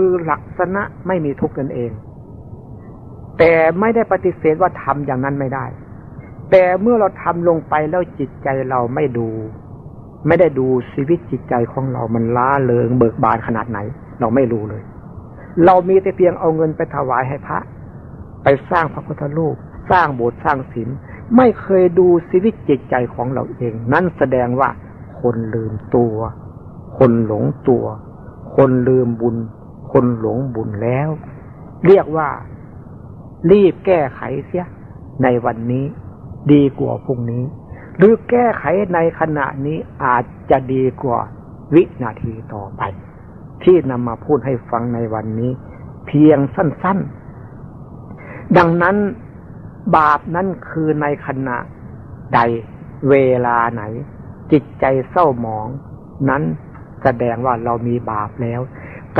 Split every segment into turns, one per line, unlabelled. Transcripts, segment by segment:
คือลักษณะไม่มีทุกข์นั่นเอง แต่ไม่ได้ปฏิเสธว่าทำอย่างนั้นไม่ได้ แต่เมื่อเราทำลงไปแล้วจิตใจเราไม่ดู ไม่ได้ดูชีวิตจิตใจของเรามันล้าเลิงเบิกบานขนาดไหน เราไม่รู้เลย เรามีแต่เพียงเอาเงินไปถวายให้พระ ไปสร้างพระพุทธรูปสร้างโบสถ์สร้างศีลไม่เคยดูชีวิตจิตใจของเราเอง นั่นแสดงว่าคนลืมตัว คนหลงตัว คนลืมบุญ คนหลงบุญแล้ว เรียกว่า รีบแก้ไขเสีย ในวันนี้ ดีกว่าพรุ่งนี้ หรือแก้ไขในขณะนี้อาจจะดีกว่าวินาทีต่อไป ที่นำมาพูดให้ฟังในวันนี้ เพียงสั้น ๆ ดังนั้นบาปนั้นคือในขณะใดเวลาไหน จิตใจเศร้าหมอง นั้นแสดงว่าเรามีบาปแล้ว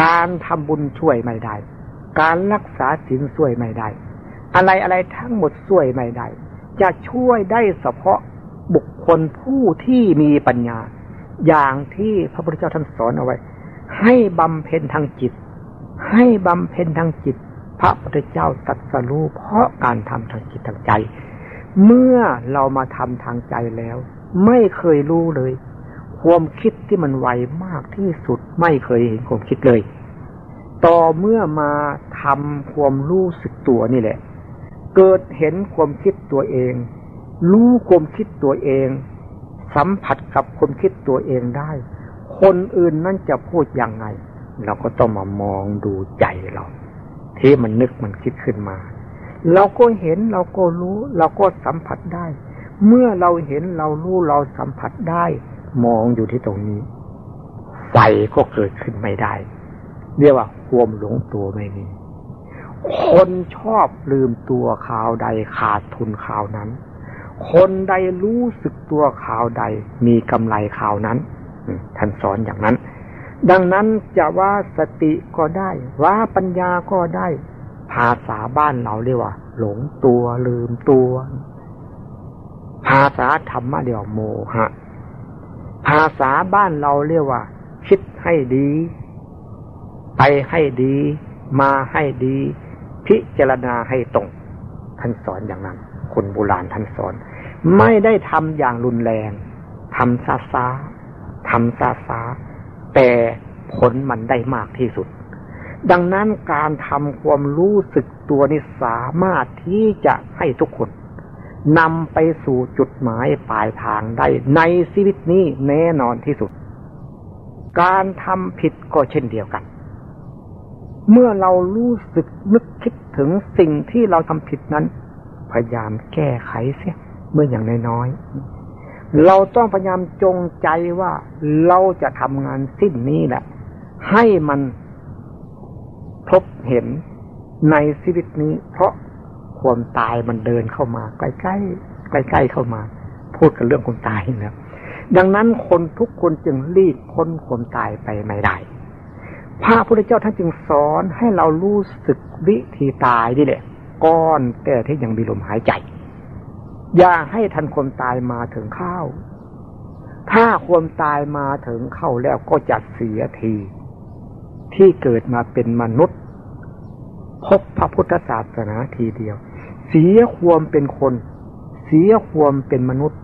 การทำบุญช่วยไม่ได้ การรักษาศีลช่วยไม่ได้ อะไรอะไรทั้งหมดช่วยไม่ได้ จะช่วยได้เฉพาะบุคคลผู้ที่มีปัญญา อย่างที่พระพุทธเจ้าท่านสอนเอาไว้ ให้บำเพ็ญทางจิต ให้บำเพ็ญทางจิต พระพุทธเจ้าตัดสรู้เพราะการทำทางจิตทางใจ เมื่อเรามาทำทางใจแล้ว ไม่เคยรู้เลย ความคิดที่มันไวมากที่สุดไม่เคยเห็นความคิดเลย ต่อเมื่อมาทำความรู้สึกตัวนี่แหละ เกิดเห็นความคิดตัวเอง รู้ความคิดตัวเอง สัมผัสกับความคิดตัวเองได้ คนอื่นนั่นจะพูดยังไง เราก็ต้องมามองดูใจเรา ที่มันนึกมันคิดขึ้นมา เราก็เห็นเราก็รู้ เราก็สัมผัสได้ เมื่อเราเห็นเรารู้เราสัมผัสได้ มองอยู่ที่ตรงนี้ ไฟก็เกิดขึ้นไม่ได้ เรียกว่าความหลงตัวไม่มี คนชอบลืมตัวข่าวใดขาดทุนข่าวนั้น คนใดรู้สึกตัวข่าวใดมีกำไรข่าวนั้นท่านสอนอย่างนั้น ดังนั้นจะว่าสติก็ได้ ว่าปัญญาก็ได้ ภาษาบ้านเราเรียกว่า หลงตัวลืมตัว ภาษาธรรมะเรียกว่าโมหะ ภาษาบ้านเราเรียกว่า คิดให้ดี ไปให้ดี มาให้ดี พิจารณาให้ตรงท่านสอนอย่างนั้น คนโบราณท่านสอน ไม่ได้ทำอย่างรุนแรงทำซาซาทำซาซาแต่ผลมันได้มากที่สุด ดังนั้นการทำความรู้สึกตัวนี้สามารถที่จะให้ทุกคน นำไปสู่จุดหมายปลายทางได้ในชีวิตนี้แน่นอนที่สุด การทำผิดก็เช่นเดียวกัน เมื่อเรารู้สึกนึกคิดถึงสิ่งที่เราทำผิดนั้น พยายามแก้ไขเสียเมื่ออย่างน้อยๆเราต้องพยายามจงใจว่าเราจะทำงานสิ้นนี้แหละ ให้มันพบเห็นในชีวิตนี้ เพราะ ความตายมันเดินเข้ามา ใกล้ๆใกล้ๆเข้ามา พูดกันเรื่องความตายนะดังนั้นคนทุกคนจึงรีบพ้นความตายไปไม่ได้พระพุทธเจ้าท่านจึงสอนให้เรารู้สึกวิธีตายนี่แหละก้อนแต่ที่ยังมีลมหายใจ อย่าให้ทันความตายมาถึงเข้าถ้าความตายมาถึงเข้าแล้วก็จะเสียที ที่เกิดมาเป็นมนุษย์ พบพระพุทธศาสนาทีเดียว เสียความเป็นคน เสียความเป็นมนุษย์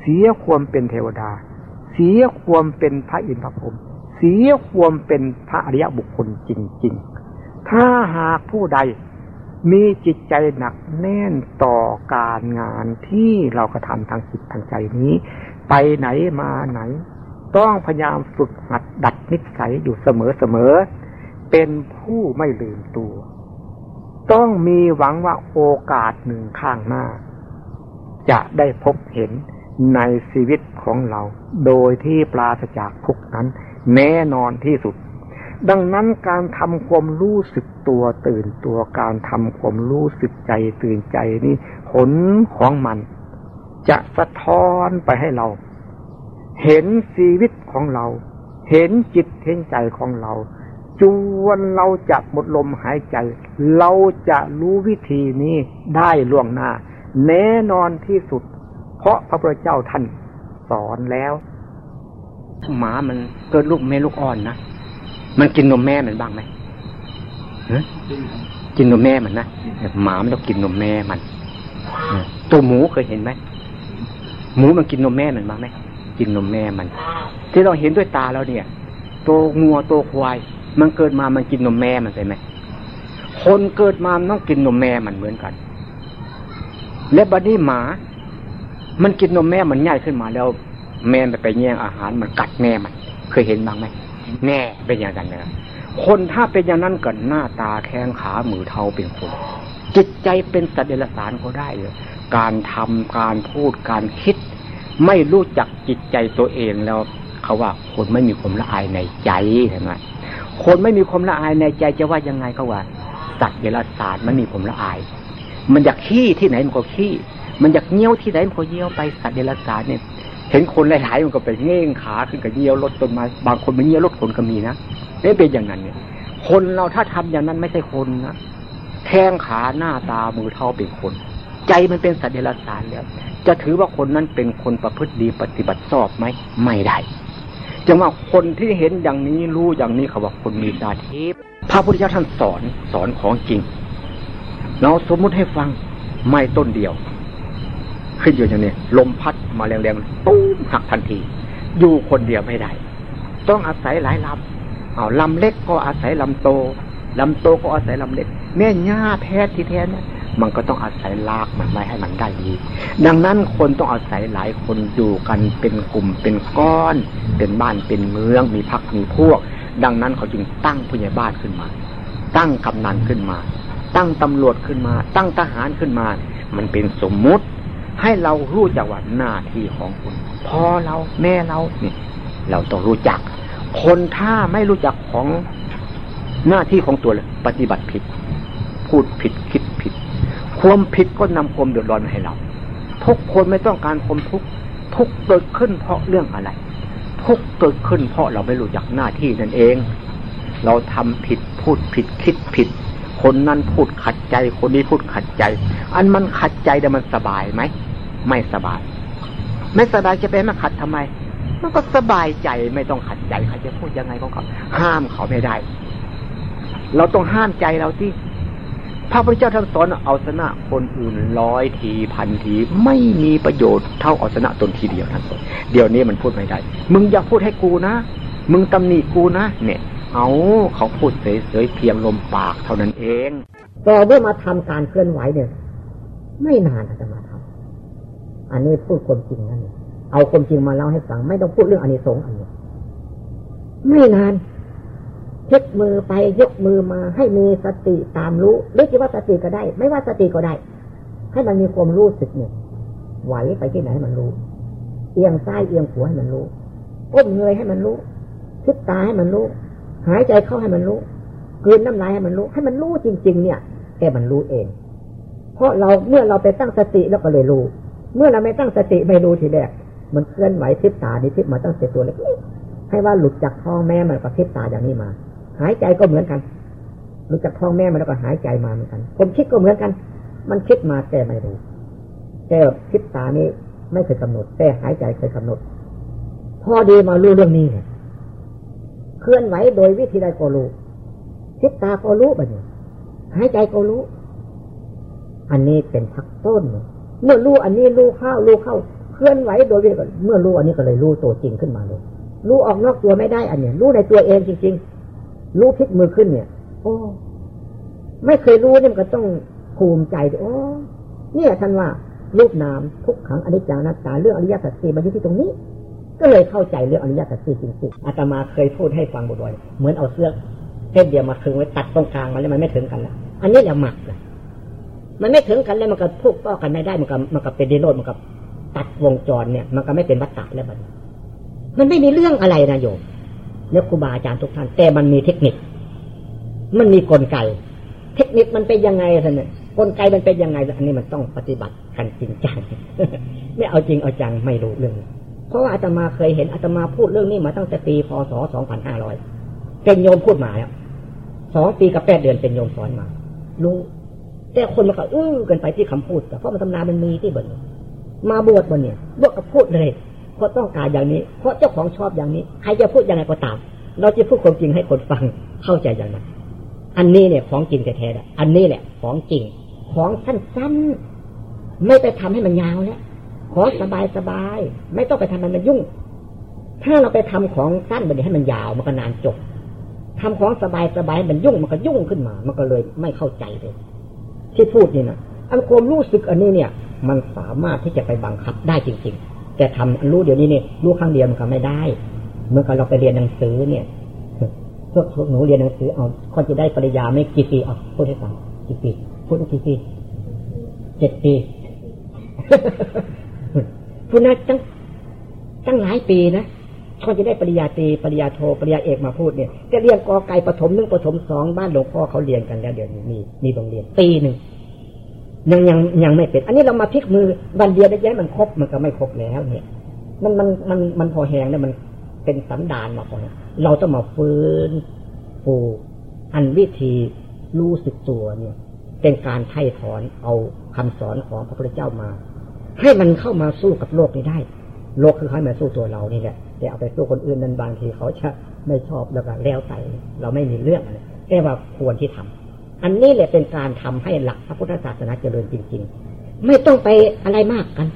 เสียความเป็นเทวดา เสียความเป็นพระอินทร์พระพรหมเสียความเป็นพระอริยบุคคลจริง ๆ ถ้าหากผู้ใดมีจิตใจหนักแน่นต่อการงานที่เรากระทำทางจิตทางใจนี้ ไปไหนมาไหน ต้องพยายามฝึกหัดดัดนิสัยอยู่เสมอเเป็นผู้ไม่ลืมตัว ต้องมีหวังว่าโอกาสหนึ่งข้างหน้า จะได้พบเห็นในชีวิตของเรา โดยที่ปราศจากทุกนั้น แน่นอนที่สุด ดังนั้นการทำความรู้สึกตัวตื่นตัวการทำความรู้สึกใจตื่นใจนี่ผลของมัน จะสะท้อนไปให้เรา เห็นชีวิตของเรา เห็นจิตเห็นใจของเรา จวนเราจะหมดลมหายใจ เราจะรู้วิธีนี้ได้ล่วงหน้า แน่นอนที่สุด เพราะพระพุทธเจ้าท่านสอนแล้วหมามันเกิดลูกแม่ลูกอ่อนนะมันกินนมแม่มันบ้างไหมกินนมแม่มันนะหมามันต้องกินนมแม่มันตัวหมูเคยเห็นไหมหมูมันกินนมแม่มันบ้างไหมกินนมแม่มัน ที่เราเห็นด้วยตาเราเนี่ย ตัวงัวตัวควายมันเกิดมามันกินนมแม่มันใช่ไหมคนเกิดมาต้องกินนมแม่มันเหมือนกัน และบัดนี้หมา มันกินนมแม่มันง่ายขึ้นมาแล้ว แม่ไปแย่งอาหารมันกัดแม่มัน เคยเห็นบ้างไหมแน่เป็นอย่างนั้นนะคนถ้าเป็นอย่างนั้นกันหน้าตาแข้งขามือเท้าเป็นคน จิตใจเป็นสัตว์เดรัจฉานเขาได้เลยการทำการพูดการคิด ไม่รู้จักจิตใจตัวเองแล้วเขาว่าคนไม่มีความละอายในใจเห็นไหม คนไม่มีความละอายในใจจะว่ายังไงเขาว่าสัตว์เดรัจฉานมันมีความละอาย มันอยากขี้ที่ไหนมันก็ขี้ มันอยากเงี้ยวที่ไหนมันก็เงี้ยวไปสัตว์เดรัจฉานเนี่ยเห็นคนหลายๆมันก็ไปเง่งขาขึ้นกับเงี้ยวรถต้นไม้บางคนมันเงี้ยวรถคนก็มีนะนี่เป็นอย่างนั้นเนี่ย คนเราถ้าทำอย่างนั้นไม่ใช่คนนะแข้งขาหน้าตามือเท้าเป็นคน ใจมันเป็นสัตว์เดรัจฉานแล้ว จะถือว่าคนนั้นเป็นคนประพฤติดีปฏิบัติชอบไหมไม่ได้ จะว่าคนที่เห็นอย่างนี้รู้อย่างนี้เขาบอกคนมีตาทิพย์พระพุทธเจ้าท่านสอนสอนของจริง เราสมมุติให้ฟังไม่ต้นเดียว ขึ้นอยู่อย่างนี้ลมพัดมาแรงๆตุ้มหักทันที อยู่คนเดียวไม่ได้ ต้องอาศัยหลายลำเอาลำเล็กก็อาศัยลำโตลำโตก็อาศัยลำเล็ก แม่หญ้าแพทย์ที่แท้เนี่ย มันก็ต้องอาศัยลากมันไว้ให้มันได้ดี ดังนั้นคนต้องอาศัยหลายคนอยู่กันเป็นกลุ่มเป็นก้อน เป็นบ้านเป็นเมือง มีพักมีพวก ดังนั้นเขาจึงตั้งผู้ใหญ่บ้านขึ้นมา ตั้งกำนันขึ้นมา ตั้งตำรวจขึ้นมา ตั้งทหารขึ้นมา มันเป็นสมมุติ ให้เรารู้จักว่าหน้าที่ของคุณพ่อเราแม่เราเนี่ยเราต้องรู้จัก คนถ้าไม่รู้จักของหน้าที่ของตัวเลย ปฏิบัติผิด พูดผิดคิดผิด ความผิดก็นำความเดือดร้อนมาให้เรา ทุกคนไม่ต้องการความทุกข์ทุกเกิดขึ้นเพราะเรื่องอะไร ทุกเกิดขึ้นเพราะเราไม่รู้จักหน้าที่นั่นเอง เราทำผิดพูดผิดคิดผิด คนนั้นพูดขัดใจ คนนี้พูดขัดใจ อันมันขัดใจแต่มันสบายไหมไม่สบาย ไม่สบายจะไปมาขัดทำไม มันก็สบายใจไม่ต้องขัดใจใครจะพูดยังไงของเขาห้ามเขาไม่ได้ เราต้องห้ามใจเราที่ พระพุทธเจ้าท่านสอนเอาชนะคนอื่นร้อยทีพันทีไม่มีประโยชน์เท่าเอาชนะตนทีเดียวท่านเดี๋ยวนี้มันพูดไม่ได้ มึงอย่าพูดให้กูนะ มึงตำหนิกูนะ เนี่ย เอาเขาพูดเฉยๆเพียงลมปากเท่านั้นเอง
แต่เมื่อมาทำการเคลื่อนไหวเนี่ย ไม่นานอาจจะมาทำอันนี้พูดความจริงนั่นเอาความจริงมาเล่าให้ฟัง ไม่ต้องพูดเรื่องอนิสงส์อันนี้ไม่นาน เช็คมือไปยกมือมาให้มีสติตามรู้หรือจะว่าสติก็ได้ ไม่ว่าสติก็ได้ ให้มันมีความรู้สึกเนี่ยไหวไปที่ไหนให้มันรู้ เอียงซ้ายเอียงขวาให้มันรู้ก้มเงยให้มันรู้คิดตาให้มันรู้ หายใจเข้าให้มันรู้กืนน้ำลายให้มันรู้ ให้มันรู้จริง ๆ เนี่ยแกมันรู้เอง เพราะเราเมื่อเราไปตั้งสติแล้วก็เลยรู้ เมื่อเราไม่ตั้งสติไม่รู้ทีแรกมันเคลื่อนไหวทิศตาดิทิศมาตั้งแต่ตัวเล็กให้ว่าหลุดจากท้องแม่มันก็ทิศตาอย่างนี้มา หายใจก็เหมือนกันรู้จักท้องแม่มาแล้วก็หายใจมาเหมือนกันผมคิดก็เหมือนกัน มันคิดมาแต่ไม่รู้แต่คิดตานี้ไม่เคยกำหนด แต่หายใจเคยกำหนด พอดีมารู้เรื่องนี้เนี่ยเคลื่อนไหวโดยวิธีใดก็รู้คิดตาก็รู้แบบนี้หายใจก็รู้ อันนี้เป็นพักต้น เมื่อรู้อันนี้รู้เข้ารู้เข้า เคลื่อนไหวโดยวิธีเมื่อรู้อันนี้ก็เลยรู้ตัวจริงขึ้นมาเลยรู้ออกนอกตัวไม่ได้อันเนี้ยรู้ในตัวเองจริง ๆ รู้พลิกมือขึ้นเนี่ย โอ้ไม่เคยรู้เนี่ยมันก็ต้องภูมิใจโอ้เนี่ยท่านว่ารูปนามทุกขังอนิจจานัตตาเรื่องอริยสัจสี่มันอยู่ที่ตรงนี้ ก็เลยเข้าใจเรื่องอริยสัจสี่จริงๆอาตมาเคยพูดให้ฟังบ่อยๆเหมือนเอาเสื้อเส้นเดียวมาคึงไว้ตัดตรงกลางมาแล้วมันไม่ถึงกันแล้วอันนี้แหละหมักเลยมันไม่ถึงกันแล้วมันก็พูกต่อกันไม่ได้มันก็มันก็เป็นดีโรดมันก็ตัดวงจรเนี่ย มันก็ไม่เป็นวัฏฏะแล้วมันมันไม่มีเรื่องอะไรนะโยม เนี่ยครูบาอาจารย์ทุกท่าน แต่มันมีเทคนิค มันมีกลไก เทคนิคมันเป็นยังไงท่านเนี่ยกลไกมันเป็นยังไง อันนี้มันต้องปฏิบัติกันจริงจังไม่เอาจริงเอาจังไม่รู้เรื่อง เพราะว่าอาตมาเคยเห็นอาตมาพูดเรื่องนี้มาตั้งแต่ปีพศสองพันห้าร้อยเป็นโยมพูดมาแล้วสองปีกับแปดเดือนเป็นโยมสอนมา รู้ แต่คนมันก็อื้อกันไปที่คำพูดแต่เพราะมันตำนานมันมีที่บนมาบวชบนเนี่ยบวชก็พูดเลย เพราะต้องการอย่างนี้ เพราะเจ้าของชอบอย่างนี้ ใครจะพูดยังไงก็ตาม เราจะพูดความจริงให้คนฟังเข้าใจอย่างนั้น อันนี้เนี่ยของจริงแท้ๆอันนี้แหละ ของจริง ของสั้นๆ ไม่ไปทำให้มันยาวแล้วของสบายๆไม่ต้องไปทำมันมันยุ่ง ถ้าเราไปทำของสั้นแบบนี้ให้มันยาวมันก็นานจบทำของสบายๆมันยุ่งมันก็ยุ่งขึ้นมา มันก็เลยไม่เข้าใจเลย ที่พูดนี่นะอันความรู้สึกอันนี้เนี่ย มันสามารถที่จะไปบังคับได้จริง ๆ แต่ทำรู้เดี๋ยวนี้เนี่ยรู้ครั้งเดียวมันก็ไม่ได้เมื่อเราไปเรียนหนังสือเนี่ยพวกพวกหนูเรียนหนังสือเอาคนจะได้ปริญญาไม่กี่ปีเอาพูดให้ฟังกี่ปีพูดกี่ปีเจ็ดปีพูดนะตั้งตั้งหลายปีนะเขาจะได้ปริญญาตรีปริญญาโทปริญญาเอกมาพูดเนี่ยจะเรียนกอไก่ปฐมหนึ่งปฐมสองบ้านหลวงพ่อเขาเรียนกันแล้วเดี๋ยวนี้มีมีโรงเรียนปีหนึ่ง ยังยังยังไม่เป็น อันนี้เรามาพลิกมือบันเดียวได้ย้มันครบมันก็ไม่ครบแล้ว เนี่ย มันมันมันมันพอแหงแล้วมันเป็นสันดานมาพอเราต้องมาฟื้นฟูอันวิธีรู้สึกตัวเนี่ย เป็นการไถ่ถอนเอาคำสอนของพระพุทธเจ้ามา ให้มันเข้ามาสู้กับโลกนี้ได้ โลกคือให้มาสู้ตัวเรานี่แหละแต่เอาไปสู้คนอื่นนั้นบางทีเขาจะไม่ชอบแล้วก็แล้วไปเราไม่มีเรื่องอะไรแต่ว่าควรที่ทำ อันนี้แหละเป็นการทำให้หลักพระพุทธศาสนาเจริญจริง ๆ ไม่ต้องไปอะไรมากกัน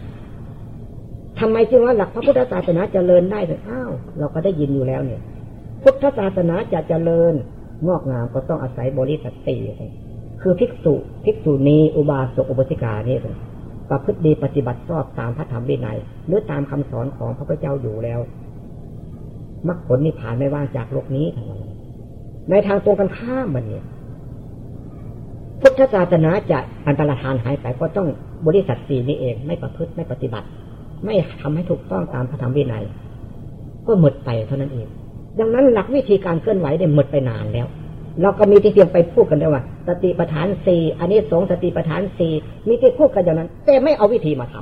ทำไมจึงว่าหลักพระพุทธศาสนาเจริญได้ถึงอ้าวเราก็ได้ยินอยู่แล้วเนี่ย พุทธศาสนาจะเจริญงอกงามก็ต้องอาศัยบริสัทติคือภิกษุภิกษุณีอุบาสกอุบาสิกานี่ประพฤติดีปฏิบัติชอบตามพระธรรมวินัยหรือตามคำสอนของพระพุทธเจ้าอยู่แล้วมรรคผลนิพพานไม่ว่างจากโลกนี้ทั้งนั้นในทางตรงกันข้ามมันเนี่ย พุทธศาสนาจะอันตรธานหายไปก็ต้องบริสัทสีนี้เองไม่ประพฤติไม่ปฏิบัติ ไม่ทำให้ถูกต้องตามพระธรรมวินัย ก็หมดไปเท่านั้นเอง ดังนั้นหลักวิธีการเคลื่อนไหวได้หมดไปนานแล้ว เราก็มีที่เพียงไปพูดกันได้ว่า สติปัฏฐานสี่อันนี้สงสติปัฏฐานสี่มีที่พูดกันอย่างนั้น แต่ไม่เอาวิธีมาท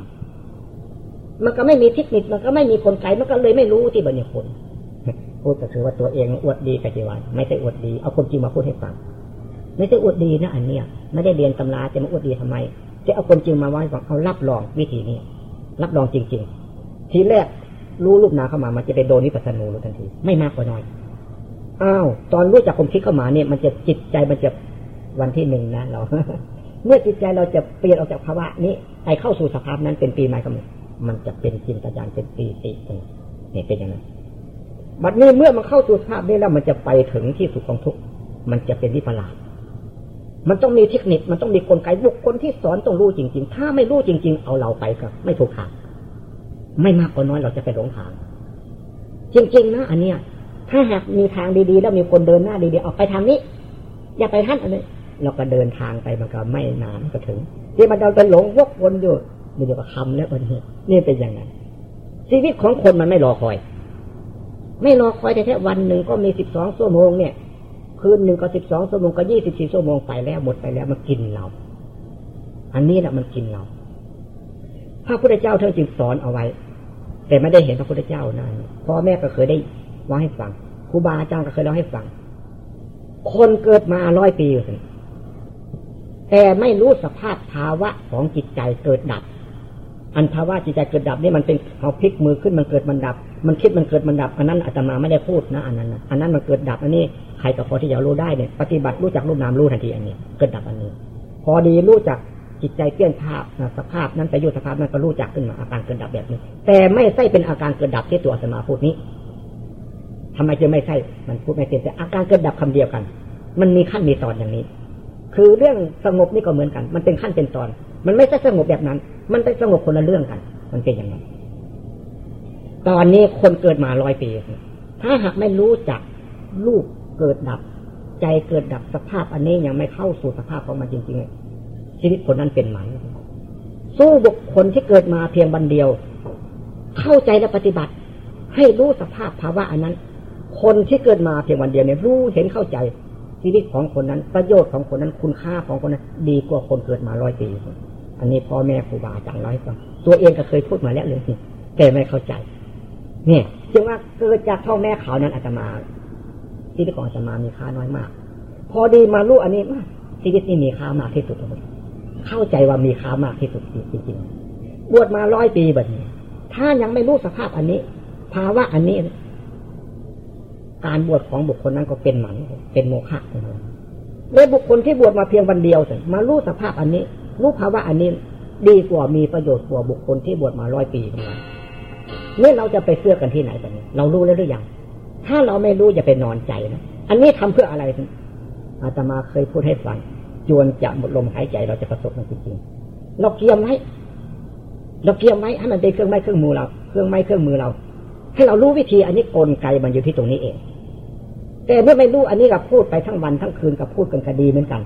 ำมันก็ไม่มีเทคนิคมันก็ไม่มีกลไกมันก็เลยไม่รู้ที่บัญญัติผลพูดก็คือว่าตัวเองอวดดีกับจีวันไม่ใช่อวดดีเอาคนจริงมาพูดให้ฟัง ไม่ใช่อวดดีนะอันเนี้ยไม่ได้เรียนตำราจะมาอวดดีทำไม จะเอาคนจริงมาไว้บอกเอารับรองวิธีนี้รับรองจริง ๆ ทีแรกรู้รูปนาเข้ามา มันจะไปโดนวิปัสนูรู้ทันที ไม่มากกว่าน้อยอ้าวตอนรู้จักความคิดเข้ามาเนี่ย มันจะจิตใจมันจะวันที่หนึ่งนะเราเมื่อจิตใจเราจะเปลี่ยนออกจากภาวะนี้ไปเข้าสู่สภาพนั้นเป็นปีใหม่ก็มันจะเป็นจินตญาณเป็นปีติเนี่ยเป็นอย่างนั้นบัดนี้เมื่อมันเข้าสู่สภาพนี้แล้วมันจะไปถึงที่สุดของทุกมันจะเป็นวิปลาส มันต้องมีเทคนิค มันต้องมีกลไกบุคคลที่สอนต้องรู้จริง ๆ ถ้าไม่รู้จริง ๆ เอาเราไปก็ไม่ถูกทาง ไม่มากก็น้อยเราจะไปหลงทาง จริง ๆ นะอันเนี้ย ถ้าหากมีทางดีๆ แล้วมีคนเดินหน้าดีๆออกไปทางนี้ อย่าไปท่านอันนี้เราก็เดินทางไปมันก็ไม่นานก็ถึง ที่มันเราจะหลงวกวนอยู่มีเดียกคำแล้ววันนี้นี่เป็นอย่างนั้นชีวิตของคนมันไม่รอคอย ไม่รอคอยแต่แค่วันหนึ่งก็มีสิบสองชั่วโมงเนี่ย คืนหนึ่งก็สิบสองชั่วโมงก็ยี่สิบสี่ชั่วโมงไปแล้วหมดไปแล้วมันกินเรา อันนี้แหละมันกินเราพระพุทธเจ้าท่านจึงสอนเอาไว้ แต่ไม่ได้เห็นพระพุทธเจ้านั่นพ่อแม่ก็เคยได้ว่าให้ฟังครูบาอาจารย์ก็เคยเล่าให้ฟัง คนเกิดมาร้อยปีอยู่สิแต่ไม่รู้สภาพภาวะของจิตใจเกิดดับ อันภาวะจิตใจเกิดดับนี่มันเป็นเอาพลิกมือขึ้นมันเกิดมันดับ มันคิดมันเกิดมันดับอันนั้นอาตมาไม่ได้พูดนะอันนั้นอันนั้นมันเกิดดับอันนี้ใครก็พอที่จะรู้ได้เนี่ยปฏิบัติรู้จักรูปนามรู้ทันทีอันนี้ เกิดดับอันนี้ พอดีรู้จักจิตใจเปลี่ยนภาพสภาพนั้นไปอยู่สภาพนั้นก็รู้จักขึ้นมาอาการเกิดดับแบบนี้ แต่ไม่ใช่เป็นอาการเกิดดับที่ตัวอาตมาพูดนี้ทำไมจะไม่ใช่มันพูดไม่เป็นแต่อาการเกิดดับคำเดียวกัน มันมีขั้นมีตอนอย่างนี้ คือเรื่องสงบนี่ก็เหมือนกัน มันเป็นขั้นเป็นตอน มันไม่ใช่สงบแบบนั้น มันเป็นสงบคนละเรื่องกัน มันเป็นอย่างนั้น ตอนนี้คนเกิดมาร้อยปี ถ้าหากไม่รู้จักลูกเกิดดับ ใจเกิดดับสภาพอันนี้ยังไม่เข้าสู่สภาพของมันจริงๆ ชีวิตคนนั้นเป็นไหมสู้บุคคลที่เกิดมาเพียงบันเดียว เข้าใจและปฏิบัติ ให้รู้สภาพภาวะอันนั้น คนที่เกิดมาเพียงวันเดียวเนี่ยรู้เห็นเข้าใจ ชีวิตของคนนั้น ประโยชน์ของคนนั้นคุณค่าของคนนั้น ดีกว่าคนเกิดมาร้อยปี อันนี้พ่อแม่ครูบาอาจารย์ร้อยฟังตัวเองก็เคยพูดมาแล้วเลยแต่ไม่เข้าใจ เนี่ยจึงว่าเกิดจากท้อแม่เขานั้นอาตมาชีวิตของอาตมามีค่าน้อยมาก พอดีมารู้อันนี้มาชีวิตนี้มีค่ามากที่สุดเลยเข้าใจว่ามีค่ามากที่สุดจริงๆบวชมาร้อยปีแบบนี้ ถ้ายังไม่รู้สภาพอันนี้ ภาวะอันนี้ การบวชของบุคคลนั้นก็เป็นหมันเป็นโมฆะไปเลยบุคคลที่บวชมาเพียงวันเดียวสิมารู้สภาพอันนี้รู้ภาวะอันนี้ดีกว่ามีประโยชน์กว่าบุคคลที่บวชมาร้อยปีทั้งนั้นนี่เราจะไปเสื้อกันที่ไหนตอนนี้ เรารู้แล้วหรือยังถ้าเราไม่รู้จะไปนอนใจนะอันนี้ทำเพื่ออะไรอาตมาเคยพูดให้ฟังจวนจะหมดลมหายใจเราจะประสบมันจริงๆเราเกียมไว้เราเกียมไว้ให้มันเป็นเครื่องไม้เครื่องมือเรา เครื่องไม้เครื่องมือเรา ให้เรารู้วิธีอันนี้กลไกมันอยู่ที่ตรงนี้เอง แต่เมื่อไม่รู้อันนี้เราพูดไปทั้งวันทั้งคืนกับพูดกันคดีเหมือนกัน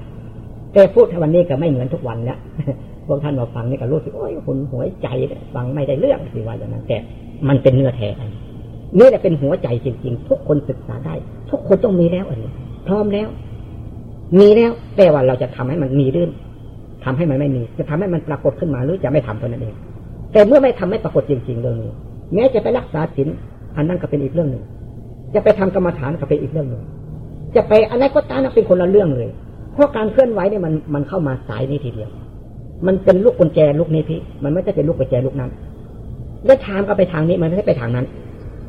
แต่พูดวันนี้ก็ไม่เหมือนทุกวันแล้วพวกท่านมาฟังนี่ก็รู้สึกโอ้ยหุนหัวใจฟังไม่ได้เรื่องสิว่าอย่างนั้นแต่มันเป็นเนื้อแท้นี่แหละเป็นหัวใจจริง ๆ ทุกคนศึกษาได้ ทุกคนต้องมีแล้วอันนี้ พร้อมแล้ว มีแล้วแต่ว่าเราจะทำให้มันมีรื่นทำให้มันไม่มี จะทำให้มันปรากฏขึ้นมาหรือจะไม่ทำตัวนั้นเอง แต่เมื่อไม่ทำไม่ปรากฏจริง ๆ เรื่องนี้แม้จะไปรักษาศีลอันนั้นก็เป็นอีกเรื่องหนึ่ง จะไปทำกรรมฐานก็เป็นอีกเรื่องหนึ่งจะไปอะไรก็ตามนั้นเป็นคนละเรื่องเลย เพราะการเคลื่อนไหวเนี่ยมันมันเข้ามาสายนี้ทีเดียว มันเป็นลูกกุญแจลูกนี้พี่ มันไม่ใช่เป็นลูกกุญแจลูกนั้น แล้วทางก็ไปทางนี้มันไม่ใช่ไปทางนั้น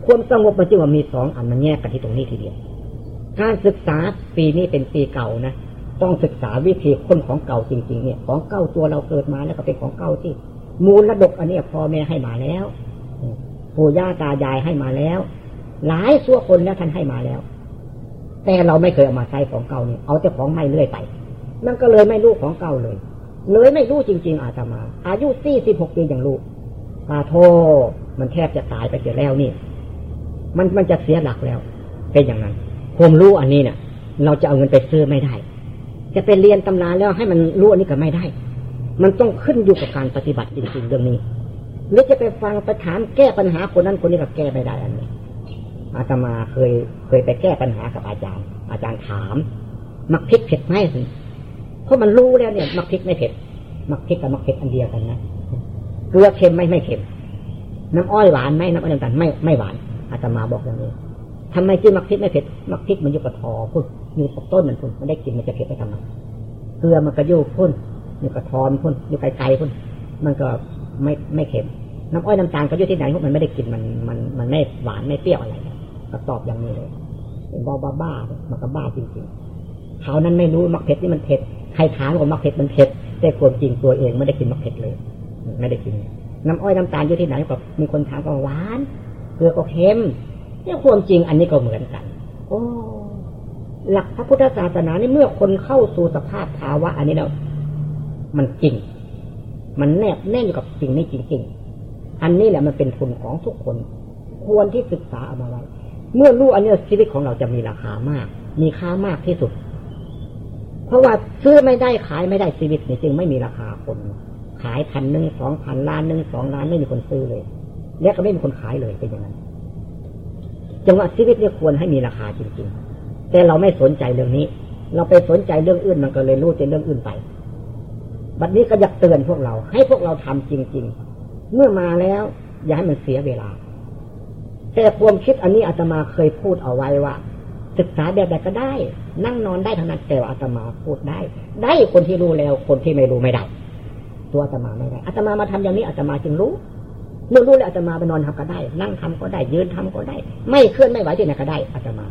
ความสงบมันจึงว่ามีสองอันมันแยกกันที่ตรงนี้ทีเดียว การศึกษาปีนี้เป็นปีเก่านะต้องศึกษาวิธีคนของเก่าจริง ๆ เนี่ย ของเก่าตัวเราเกิดมาแล้วก็เป็นของเก่าที่ มูลระดกอันนี้พ่อแม่ให้มาแล้วปู่ย่าตายายให้มาแล้ว หลายสั่วคนแล้วท่านให้มาแล้ว แต่เราไม่เคยเอามาใช้ของเก่าเนี่ยเอาแต่ของใหม่เรื่อยไป มันก็เลยไม่รู้ของเก่าเลย เลยไม่รู้จริง ๆ อาตมา อายุสี่สิบหกปีอย่างรู้ปาโทมันแทบจะตายไปเสียแล้วนี่ มันมันจะเสียหลักแล้ว เป็นอย่างนั้นผมรู้อันนี้เนี่ยเราจะเอาเงินไปซื้อไม่ได้ จะไปเรียนตำราแล้วให้มันรู้อันนี้ก็ไม่ได้ มันต้องขึ้นอยู่กับการปฏิบัติจริงๆเรื่องนี้หรือจะไปฟังไปถามแก้ปัญหาคนนั้นคนนี้ก็แก้ไม่ได้อันนี้ อาตมาเคยเคยไปแก้ปัญหากับอาจารย์ อาจารย์ถาม มักพริกเผ็ดไหมสิเพราะมันรู้แล้วเนี่ย มักพริกไม่เผ็ด มักพริกกับมักเผ็ดอันเดียวกันนะเกลือเค็มไม่ไม่เค็ม น้ำอ้อยหวานไหมน้ำอ้อยน้ำตาลไม่ไม่หวาน อาตมาบอกอย่างนี้ทำไมจีมักพริกไม่เผ็ด มักพริกมันอยู่กับทอพุ่นอยู่กับต้นมันพุ่นมันได้กินมันจะเผ็ดไปทำไมเกลือมันก็ยู่พุ่นอยู่กับทอนพุ่นอยู่ไกลๆพุ่นมันก็ไม่ไม่เค็มน้ำอ้อยน้ำตาลก็อยู่ที่ไหนพวกมันไม่ได้กินมันมันมันไม่หวานไม่เปรี้ยวอะไร ก็ตอบอย่างนี้เลยเป็นบ้าบ้าบ้ามันก็บ้าจริงๆเขานั้นไม่รู้มักเผ็ดนี่มันเผ็ดใครถามว่ามักเผ็ดมันเผ็ดแต่ความจริงตัวเองไม่ได้กินมักเผ็ดเลย ไม่ได้กินน้ำอ้อยน้ำตาลอยู่ที่ไหนก็มีคนถามก็หวานเกลือก็เค็มเนี่ยความจริงอันนี้ก็เหมือนกัน โอ้หลักพระพุทธศาสนานี่เมื่อคนเข้าสู่สภาพภาวะ อันนี้แล้วมันจริง มันแนบแน่นอยู่กับสิ่งนี้จริง ๆ อันนี้แหละมันเป็นทุนของทุกคน ควรที่ศึกษาเอามาไว้ เมื่อรู้อันนี้ชีวิตของเราจะมีราคามาก มีค่ามากที่สุด เพราะว่าซื้อไม่ได้ขายไม่ได้ชีวิตนี่จึงไม่มีราคาคน ขายพันหนึ่งสองพันล้านหนึ่งสองล้านไม่มีคนซื้อเลย และก็ไม่มีคนขายเลยเป็นอย่างนั้นจังหวะชีวิตเนี่ยควรให้มีราคาจริง ๆ แต่เราไม่สนใจเรื่องนี้ เราไปสนใจเรื่องอื่นมันก็เลยรู้แต่เรื่องอื่นไปบัดนี้ก็อยากเตือนพวกเรา ให้พวกเราทำจริง ๆ เมื่อมาแล้ว อย่าให้มันเสียเวลา แต่ความคิดอันนี้อาตมาเคยพูดเอาไว้ว่า ศึกษาแบบใดก็ได้ นั่งนอนได้ทั้งนั้นแต่ว่าอาตมาพูดได้ ได้คนที่รู้แล้ว คนที่ไม่รู้ไม่ได้ ตัวอาตมาไม่ได้อาตมามาทำอย่างนี้อาตมาจึงรู้เมื่อรู้แล้วอาตมาไปนอนทำก็ได้ นั่งทำก็ได้ ยืนทำก็ได้ ไม่เคลื่อนไม่ไหวที่ไหนก็ได้อาตมา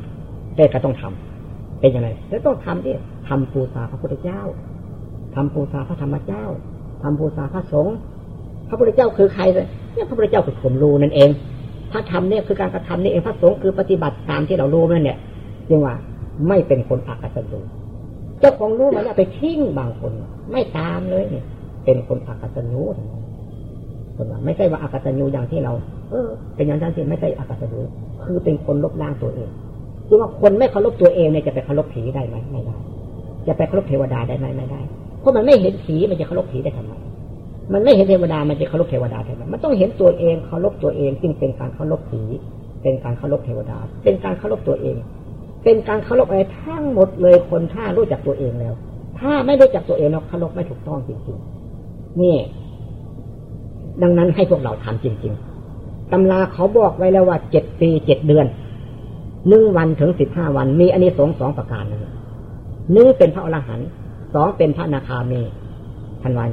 แต่ก็ต้องทำเป็นยังไงแล้วต้องทำที่ทำปูซาพระพุทธเจ้าทำปูซาพระธรรมเจ้าทำปูซาพระสงฆ์พระพุทธเจ้าคือใครเลยเนี่ยพระพุทธเจ้าคือผมรู้นั่นเอง พระธรรมเนี่ยคือการกระทำนี่เองพระสงฆ์คือปฏิบัติตามที่เรารู้นั่นเนี่ยจึงว่าไม่เป็นคนอักตันยูเจ้าของรู้มาเนี่ยไปทิ้งบางคน ไม่ตามเลยเนี่ย เป็นคนอักตันยูทั้งนั้นคนว่าไม่ใช่ว่าอากตัญญูอย่างที่เรา เออ เป็นอย่างนั้นที่ไม่ใช่อากตัญญูคือเป็นคนลบล้างตัวเองคือว่าคนไม่เคารพตัวเองเนี่ยจะไปเคารพผีได้ไหมไม่ได้จะไปเคารพเทวดาได้ไหมไม่ได้เพราะมันไม่เห็นผีมันจะเคารพผีได้ทำไม มันไม่เห็นเทวดา มันจะเคารพเทวดาทำไมมันต้องเห็นตัวเองเคารพตัวเองจึงเป็นการเคารพผีเป็นการเคารพเทวดา เป็นการเคารพตัวเอง เป็นการเคารพอะไรทั้งหมดเลยคนถ้ารู้จักตัวเองแล้ว ถ้าไม่รู้จักตัวเองเราเคารพไม่ถูกต้องจริงๆนี่ ดังนั้นให้พวกเราทำจริง ๆตำราเขาบอกไว้แล้วว่าเจ็ดปีเจ็ดเดือนหนึ่งวันถึงสิบห้าวัน มีอันนี้สองสองประการนึงหนึ่งเป็นพระอรหันต์สองเป็นพระนาคามีทันวัน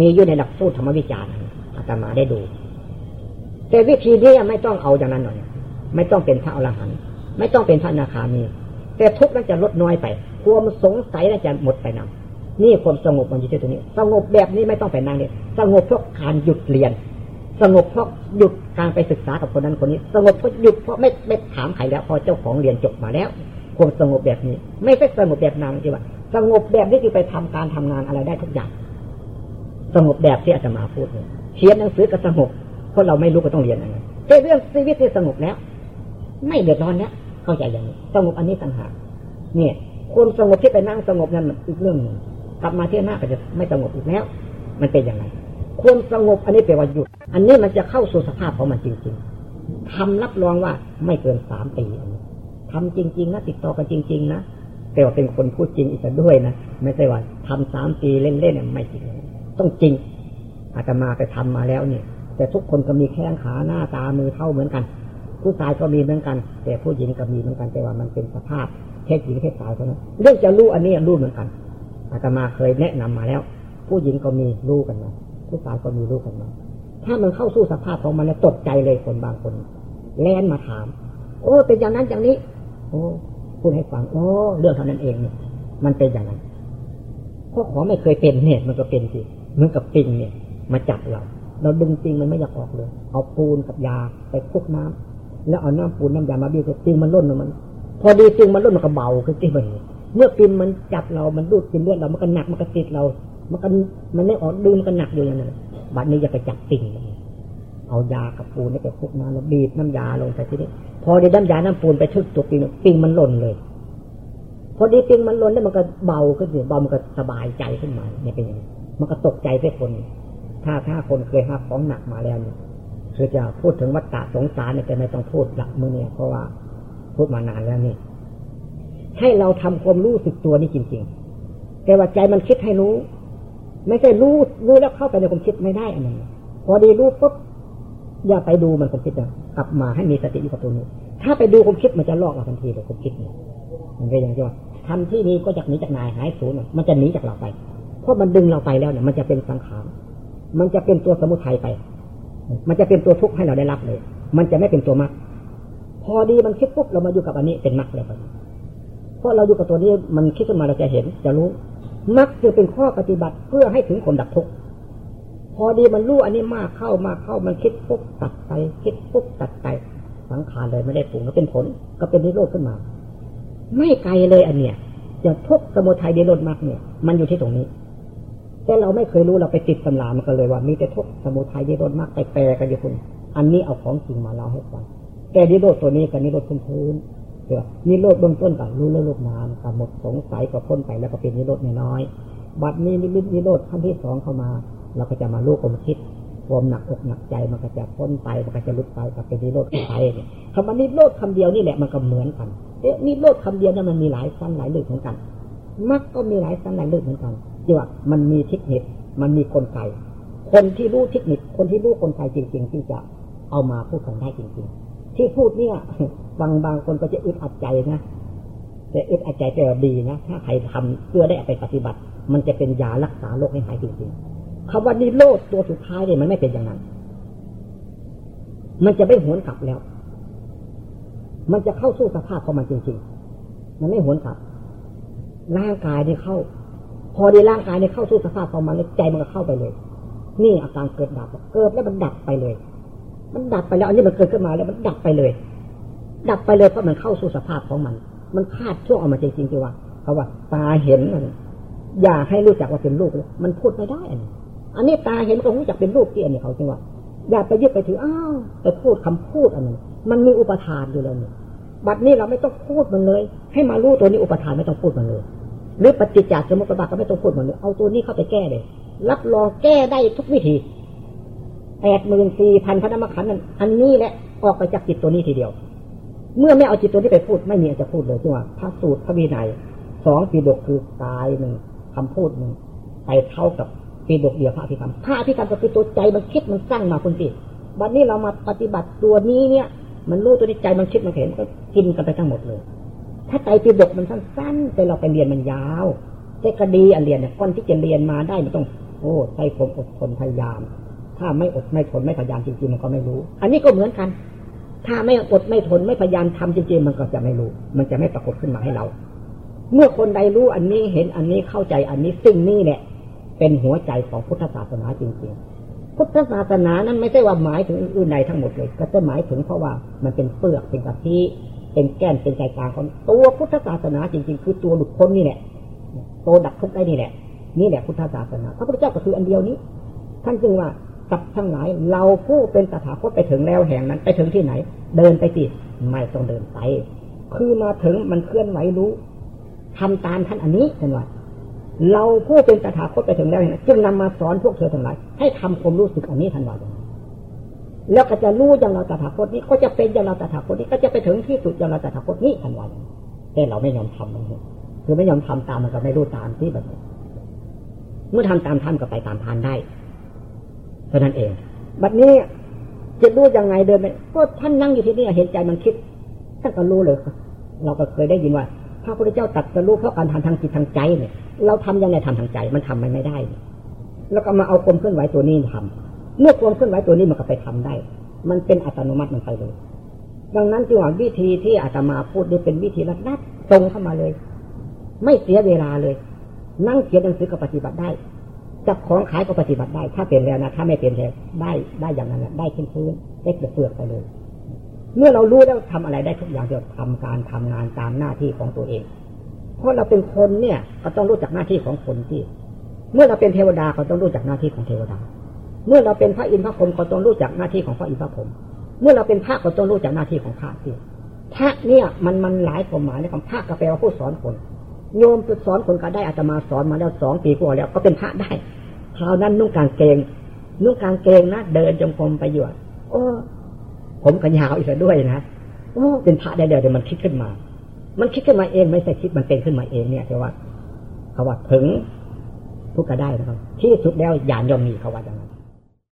มีอยู่ในหลักสูตรธรรมวิจารณ์อาตมาได้ดู แต่วิธีนี้ไม่ต้องเอาอย่างนั้นหน่อย ไม่ต้องเป็นพระอรหันต์ไม่ต้องเป็นพระนาคามี แต่ทุกข์นั้นจะลดน้อยไป ความสงสัยนั้นจะหมดไปนำนี่ความสงบมันอยู่ที่ตรงนี้ สงบแบบนี้ไม่ต้องไปนั่งเนี่ยสงบเพราะการหยุดเรียน สงบเพราะหยุดการไปศึกษากับคนนั้นคนนี้ สงบเพราะหยุดเพราะไม่ไม่ถามใครแล้ว พอเจ้าของเรียนจบมาแล้ว ความสงบแบบนี้ ไม่ใช่สงบแบบนางที่ว่า สงบแบบนี้คือไปทำการทำงานอะไรได้ทุกอย่าง สงบแบบที่อาจารย์มาพูดเนี่ยเขียนหนังสือก็สงบเพราะเราไม่รู้ก็ต้องเรียนอะไรแต่เรื่องชีวิตที่สงบแล้ว ไม่เดือดร้อนแล้วเข้าใจอย่างนี้สงบอันนี้ต่างหากเนี่ยคนสงบที่ไปนั่งสงบนั้นอีกเรื่องหนึ่งกลับมาที่หน้าก็จะไม่สงบอีกแล้ว มันเป็นอย่างไรควรสงบอันนี้แปลว่าหยุด อันนี้มันจะเข้าสู่สภาพของมันจริงๆทำรับรองว่าไม่เกินสามปีอันนี้ทำจริง ๆ นะติดต่อกันจริง ๆ นะแต่ว่าเป็นคนพูดจริงอีกด้วยนะไม่ใช่ว่าทำสามปีเล่นๆเนี่ยไม่จริง ต้องจริง อาตมาไปทำมาแล้วเนี่ย แต่ทุกคนก็มีแข้งขาหน้าตามือเท่าเหมือนกัน ผู้ชายก็มีเหมือนกัน แต่ผู้หญิงก็มีเหมือนกันแต่ว่ามันเป็นสภาพเพศหญิงเพศชายเท่านั้นเรื่องจะรู้อันนี้รู้เหมือนกัน อาตมาเคยแนะนำมาแล้ว ผู้หญิงก็มีรู้กันมาผู้ชายก็มีรู้กันมาถ้ามันเข้าสู่สภาพของมันแล้วตกใจเลยคนบางคน แล่นมาถาม โอ้เป็นอย่างนั้นอย่างนี้ โอ้พูดให้ฟังโอ้เรื่องเท่านั้นเองเนี่ยมันเป็นอย่างนั้นพราะขอไม่เคยเป็นเนี่ยมันก็เป็นสิ เหมือนกับปิงเนี่ย มาจับเรา เราดึงปิงมันไม่อยากออกเลย เอาปูนกับยาไปคลุกน้ำแล้วเอาน้ำปูนน้ำยามาบีบปิงมันล่นมัน พอดีปิงมันล่นมันก็เบาขึ้นที่มันเมื่อปิงมันจับเรา มันดูดกินเลือดเรา มันก็หนักมันก็ติดเรา มันก็มันไม่ออกดึงมันก็หนักอยู่อย่างนั้นบัดนี้อย่าไปจับปิงเอายากับปูนนี่ไปคลุกน้ำแล้วบีบน้ำยาลงไปที่นี่พอได้น้ำยา น้ำปูนไปทึกตัวปิงปิงมันหล่นเลยพอดีปิงมันล้นแล้วมันก็เบาขึ้นเบามันก็สบายใจขึ้นมาเนี่ยเป็นอย่างนี้ มันก็ตกใจเพื่คน ถ้าถ้าคนเคยหาของหนักมาแล้วเนี่ยคือจะพูดถึงวัฏฏะสงสารเนี่ยจะไม่ต้องพูดหลักมือเนี่ยเพราะว่าพูดมานานแล้วนี่ ให้เราทำความรู้สึกตัวนี่จริง ๆ แต่ว่าใจมันคิดให้รู้ ไม่ใช่รู้รู้แล้วเข้าไปในความคิดไม่ได้อันนี้พอดีรู้ปุ๊บอย่าไปดูมันความคิดนะกลับมาให้มีสติอยู่กับตัวนี้ถ้าไปดูความคิดมันจะลอกเราทันทีเลยความคิดเนี่ยมันเป็นอย่างที่ว่าทำที่นี้ก็จะหนีจากนายหายสูญมันจะหนีจากเราไป เพราะมันดึงเราไปแล้วเนี่ยมันจะเป็นสังขาร มันจะเป็นตัวสมุทัยไป มันจะเป็นตัวทุกข์ให้เราได้รับเลย มันจะไม่เป็นตัวมรรคพอดีมันคิดปุ๊บเรามาอยู่กับอันนี้เป็นมรรคเลยเพราะเราอยู่กับตัวนี้มันคิดขึ้นมาเราจะเห็น จะรู้มรรคจะเป็นข้อปฏิบัติเพื่อให้ถึงคนดับทุกข์พอดีมันรู้อันนี้มากเข้ามากเข้ามันคิดปุ๊บตัดไป คิดปุ๊บตัดไป สังขารเลยไม่ได้ปรุงแล้วเป็นผล ก็เป็นนิโรธขึ้นมา ไม่ไกลเลยอันเนี้ยจะทุกสมุทัยเดลดมากเนี่ย มันอยู่ที่ตรงนี้ แต่เราไม่เคยรู้เราไปติดตำรามันก็เลยว่ามีแต่ทุกสมุทัยเดลดมากไปแปลกันอยู่คุณอันนี้เอาของจริงมาเล่าให้ฟังแต่นิโรธตัวนี้กับนิโรธพื้นพื้นเดี๋ยวนิโรธเบื้องต้นกับรู้เรื่องโลกนามกับหมดสงสัยกับพ้นไปแล้วก็เป็นนิโรธน้อยบัดนี้นิรนิโรธขั้นที่สองเข้ามา เราก็จะมาลูกความคิดความหนักอกหนักใจมันก็จะพ้นไปมันก็จะลุดไปกับเป็นนิโรธไปเนี่ยคำว่านิโรธคำเดียวนี่แหละมันก็เหมือนกันเอ๊ะนิโรธคำเดียวนั้นมันมีหลายสั้นหลายลึกเหมือนกันมักก็มีหลายสั้นหลายลึกเหมือนกัน ที่ว่ามันมีเทคนิค มันมีกลไก คนที่รู้เทคนิค คนที่รู้กลไกจริงๆที่จะเอามาพูดกันได้จริง ๆ ที่พูดเนี่ย บางบางคนก็จะอึดอัดใจนะแต่อึดอัดใจแต่ดีนะถ้าใครทำเพื่อได้ไปปฏิบัติ มันจะเป็นยารักษาโรคให้หายจริงๆคำว่านิโรธตัวสุดท้ายเนี่ยมันไม่เป็นอย่างนั้น มันจะไม่หวนกลับแล้ว มันจะเข้าสู่สภาพของมันจริง ๆ มันไม่หวนกลับร่างกายเนี่เข้า พอดีร่างกายเนี่ยเข้าสู่สภาพของมันใจมันก็เข้าไปเลย นี่อาการเกิดดับเกิดแล้วมันดับไปเลย มันดับไปแล้วอันนี้มันเกิดขึ้นมาแล้วมันดับไปเลย ดับไปเลยเพราะมันเข้าสู่สภาพของมัน มันคาดช่วงออกมาจริงๆที่ว่าเขาว่าตาเห็นอย่าให้รู้จักว่าเป็นลูกเลยมันพูดไม่ได้ อันนี้อันนี้ตาเห็นก็รู้จักเป็นลูกที่อันนี้เขาจริงว่า อย่าไปยึดไปถืออ้าวไปพูดคำพูดอันนี้มันมีอุปทานอยู่แล้วนี่บัดนี้เราไม่ต้องพูดมันเลย ให้มารู้ตัวนี้อุปทานไม่ต้องพูดมันเลย หรือปฏิจจสมุปบาทก็ไม่ต้องพูดหมันเลยเอาตัวนี้เข้าไปแก้เลย รับรองแก้ได้ทุกวิธีแปดหมื่นสี่พันพระนามขันนั้นอันนี้แหละออกไปจากจิตตัวนี้ทีเดียว เมื่อไม่เอาจิตตัวนี้ไปพูดไม่มีจะพูดเลยที่ว่าพระสูตรพระวินัยสองปีดกคือกายหนึ่งคำพูดหนึ่งไปเท่ากับปีดกเดียวพระพิธรรมพระพิธรรมก็คือตัวใจมันคิดมันสร้างมาคุณสิบัดนี้เรามาปฏิบัติตัวนี้เนี่ย มันรู้ตัวนี้ใจมันคิดมันเห็นก็กินกันไปทั้งหมดเลย ถ้าใจปีดกมันสั้นๆแต่เราไปเรียนมันยาวแต่คดีอันเรียนเนี่ยก่อนที่จะเรียนมาได้มันต้อง โอ้ใช้ความอดทนพยายาม ถ้าไม่อดไม่ทนไม่พยายามจริงๆมันก็ไม่รู้ อันนี้ก็เหมือนกัน ถ้าไม่อดไม่ทนไม่พยายามทำจริงๆมันก็จะไม่รู้ มันจะไม่ปรากฏขึ้นมาให้เรา เมื่อคนใดรู้อันนี้เห็นอันนี้เข้าใจอันนี้ซึ่งนี่แหละเป็นหัวใจของพุทธศาสนาจริงๆ พุทธศาสนานั้นไม่ใช่ว่าหมายถึงอื่นใดทั้งหมดเลย ก็จะหมายถึงเพราะว่ามันเป็นเปลือกเป็นกะทิ เป็นแก้นเป็นใจกลางของตัวพุทธศาสนาจริง ๆ คือตัวหลุดพ้นนี่แหละตัวดับทุกข์ได้นี่แหละ นี่แหละพุทธศาสนาพระพุทธเจ้าก็คืออันเดียวนี้ท่านจึงว่าสัตว์ทั้งหลายเราผู้เป็นตถาคตไปถึงแล้วแห่งนั้น ไปถึงที่ไหน เดินไปสิไม่ต้องเดินไป คือมาถึงมันเคลื่อนไหวรู้ทำตามท่านอันนี้กันว่าเราผู้เป็นตถาคตไปถึงแล้วจึงนำมาสอนพวกเธอทั้งหลายให้ทำความรู้สึกอันนี้ทันว่า แล้วก็จะรู้อย่างเราตถาคตนี้ ก็จะเป็นอย่างเราตถาคตนี้ ก็จะไปถึงที่สุดอย่างเราตถาคตนี้ทันว่าแต่เราไม่ยอมทำมันคือไม่ยอมทำตามมันก็ไม่รู้ตามที่แบบเมื่อทำตามท่านก็ไปตามทานได้เท่านั้นเองบัดนี้จะรู้ยังไงเดินไปก็ท่านนั่งอยู่ที่นี่เห็นใจมันคิดท่านก็รู้เลยเราก็เคยได้ยินว่าพระพุทธเจ้าตัดจะรู้เพราะการทำทางจิตทางใจเนี่ย เราทำยังไงทำทางใจมันทำมันไม่ได้ แล้วก็มาเอาความเคลื่อนไหวตัวนี้ทำ เมื่อความเคลื่อนไหวตัวนี้มันก็ไปทำได้ มันเป็นอัตโนมัติมันไปเลย ดังนั้นจึงว่าวิธีที่อาตมาพูดนี่เป็นวิธีรัดรัดตรงเข้ามาเลย ไม่เสียเวลาเลย นั่งเขียนหนังสือก็ปฏิบัติได้จับของขายก็ปฏิบัติได้ ถ้าเป็นแล้วนะถ้าไม่เป็นแล้วได้ได้อย่างนั้นได้ขึ้นพื้นได้เปลือกไปเลย เมื่อเรารู้แล้วทำอะไรได้ทุกอย่างเดียวทำการทำงานตามหน้าที่ของตัวเอง เพราะเราเป็นคนเนี่ย ก็ต้องรู้จักหน้าที่ของคนที่ เมื่อเราเป็นเทวดาก็ต้องรู้จักหน้าที่ของเทวดา เมื่อเราเป็นพระอินทร์พระพรหมก็ต้องรู้จักหน้าที่ของพระอินทร์พระพรหมเมื่อเราเป็นพระก็ต้องรู้จักหน้าที่ของพระที่พระเนี่ยมันมันหลายความหมายในคำพระก็แปลว่าผู้สอนคน โยมสอนคนก็ได้อาตมาสอนมาแล้วสองปีกว่าแล้วก็เป็นพระได้คราวนั้นนุ่งกางเกง นุ่งกางเกงนะเดินจงกรมไปอยู่โอ้ผมก็ยาวอีกด้วยนะโอ้เป็นพระได้เดี๋ยวมันคิดขึ้นมา มันคิดขึ้นมาเองไม่ใช่คิดมันเป็นขึ้นมาเองเนี่ยแต่ว่าเขาว่าถึงทุกก็ได้นะครับที่สุดแล้วยานยอมมีเขาว่าอย่าง